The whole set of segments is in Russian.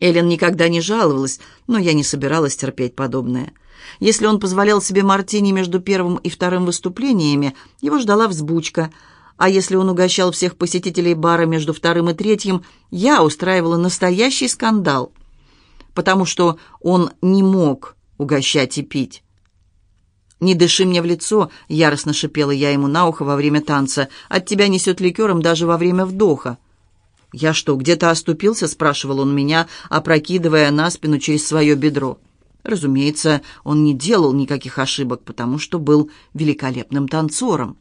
Эллен никогда не жаловалась, но я не собиралась терпеть подобное. Если он позволял себе мартини между первым и вторым выступлениями, его ждала взбучка, а если он угощал всех посетителей бара между вторым и третьим, я устраивала настоящий скандал, потому что он не мог угощать и пить. «Не дыши мне в лицо», — яростно шипела я ему на ухо во время танца. «От тебя несет ликером даже во время вдоха». «Я что, где-то оступился?» — спрашивал он меня, опрокидывая на спину через свое бедро. Разумеется, он не делал никаких ошибок, потому что был великолепным танцором.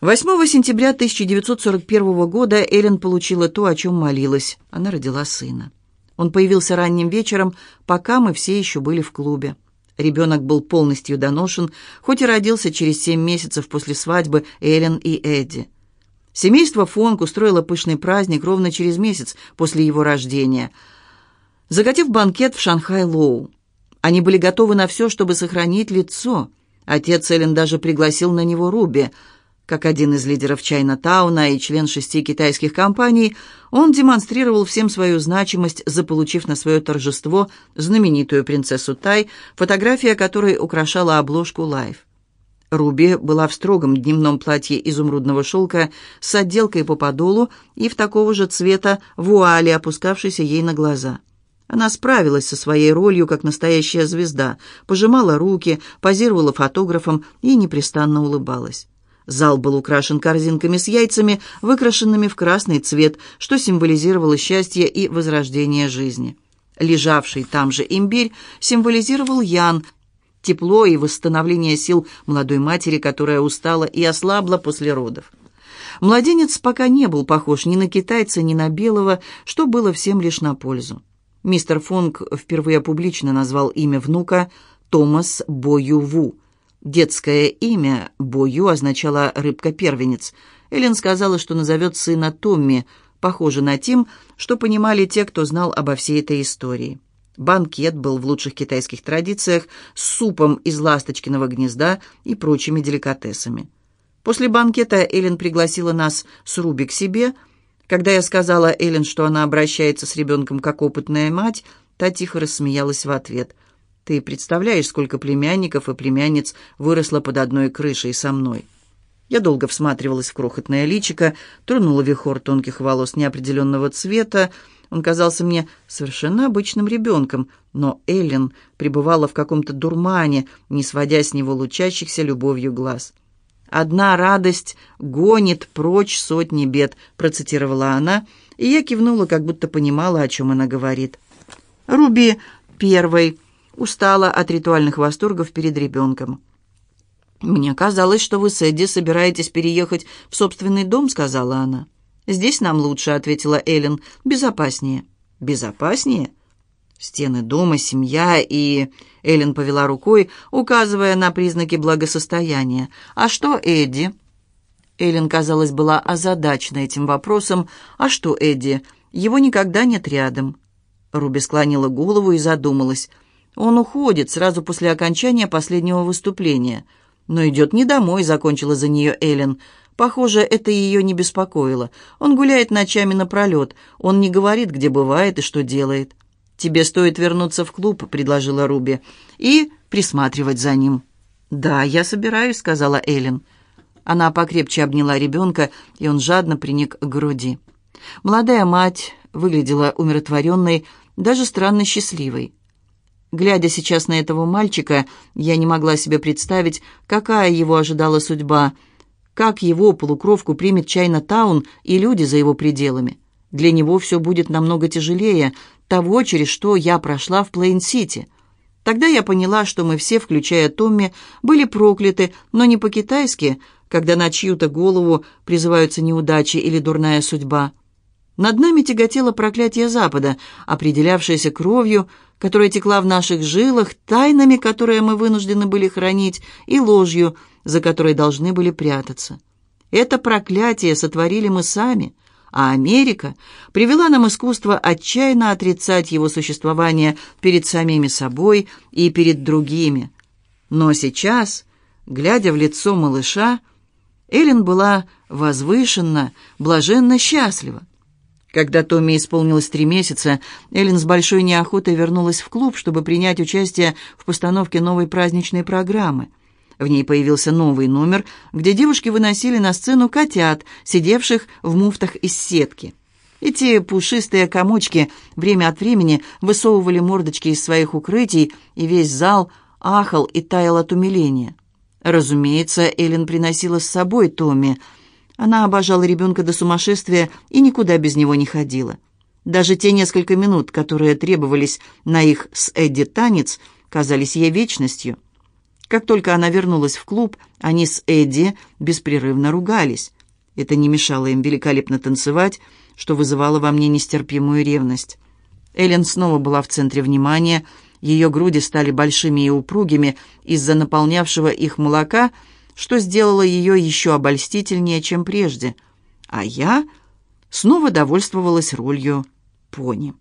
8 сентября 1941 года Эллен получила то, о чем молилась. Она родила сына. Он появился ранним вечером, пока мы все еще были в клубе. Ребенок был полностью доношен, хоть и родился через семь месяцев после свадьбы Эллен и Эдди. Семейство Фонг устроило пышный праздник ровно через месяц после его рождения, закатив банкет в Шанхай-Лоу. Они были готовы на все, чтобы сохранить лицо. Отец Эллен даже пригласил на него Руби – как один из лидеров Чайна-тауна и член шести китайских компаний, он демонстрировал всем свою значимость, заполучив на свое торжество знаменитую принцессу Тай, фотография которой украшала обложку «Life». Руби была в строгом дневном платье изумрудного шелка с отделкой по подолу и в такого же цвета вуали, опускавшейся ей на глаза. Она справилась со своей ролью как настоящая звезда, пожимала руки, позировала фотографом и непрестанно улыбалась. Зал был украшен корзинками с яйцами, выкрашенными в красный цвет, что символизировало счастье и возрождение жизни. Лежавший там же имбирь символизировал Ян, тепло и восстановление сил молодой матери, которая устала и ослабла после родов. Младенец пока не был похож ни на китайца, ни на белого, что было всем лишь на пользу. Мистер Фонг впервые публично назвал имя внука Томас Боюву, Детское имя Бою означало «рыбка-первенец». Эллен сказала, что назовет сына Томми, похоже на Тим, что понимали те, кто знал обо всей этой истории. Банкет был в лучших китайских традициях с супом из ласточкиного гнезда и прочими деликатесами. После банкета Эллен пригласила нас с Руби к себе. Когда я сказала Эллен, что она обращается с ребенком как опытная мать, та тихо рассмеялась в ответ – ты представляешь, сколько племянников и племянниц выросло под одной крышей со мной?» Я долго всматривалась в крохотное личико, тронула вихор тонких волос неопределенного цвета. Он казался мне совершенно обычным ребенком, но Эллен пребывала в каком-то дурмане, не сводя с него лучащихся любовью глаз. «Одна радость гонит прочь сотни бед», — процитировала она, и я кивнула, как будто понимала, о чем она говорит. «Руби первой», устала от ритуальных восторгов перед ребенком. «Мне казалось, что вы с Эдди собираетесь переехать в собственный дом», — сказала она. «Здесь нам лучше», — ответила Эллен. «Безопаснее». «Безопаснее?» «Стены дома, семья и...» Эллен повела рукой, указывая на признаки благосостояния. «А что Эдди?» Эллен, казалось, была озадачена этим вопросом. «А что Эдди? Его никогда нет рядом». Руби склонила голову и задумалась. Он уходит сразу после окончания последнего выступления. Но идет не домой, закончила за нее Эллен. Похоже, это ее не беспокоило. Он гуляет ночами напролет. Он не говорит, где бывает и что делает. «Тебе стоит вернуться в клуб», — предложила Руби, — «и присматривать за ним». «Да, я собираюсь», — сказала Эллен. Она покрепче обняла ребенка, и он жадно приник к груди. Молодая мать выглядела умиротворенной, даже странно счастливой. Глядя сейчас на этого мальчика, я не могла себе представить, какая его ожидала судьба, как его, полукровку, примет Чайна-таун и люди за его пределами. Для него все будет намного тяжелее того, через что я прошла в Плейн-Сити. Тогда я поняла, что мы все, включая Томми, были прокляты, но не по-китайски, когда на чью-то голову призываются неудачи или дурная судьба. Над нами тяготело проклятие Запада, определявшееся кровью, которая текла в наших жилах, тайнами, которые мы вынуждены были хранить, и ложью, за которой должны были прятаться. Это проклятие сотворили мы сами, а Америка привела нам искусство отчаянно отрицать его существование перед самими собой и перед другими. Но сейчас, глядя в лицо малыша, Эллен была возвышенно, блаженно счастлива. Когда Томми исполнилось три месяца, Эллен с большой неохотой вернулась в клуб, чтобы принять участие в постановке новой праздничной программы. В ней появился новый номер, где девушки выносили на сцену котят, сидевших в муфтах из сетки. Эти пушистые комочки время от времени высовывали мордочки из своих укрытий, и весь зал ахал и таял от умиления. Разумеется, Эллен приносила с собой Томми – она обожала ребенка до сумасшествия и никуда без него не ходила. Даже те несколько минут, которые требовались на их с Эдди танец, казались ей вечностью. Как только она вернулась в клуб, они с Эдди беспрерывно ругались. Это не мешало им великолепно танцевать, что вызывало во мне нестерпимую ревность. Эллен снова была в центре внимания, ее груди стали большими и упругими из-за наполнявшего их молока – что сделало ее еще обольстительнее, чем прежде, а я снова довольствовалась ролью пони.